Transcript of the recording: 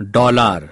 dollar.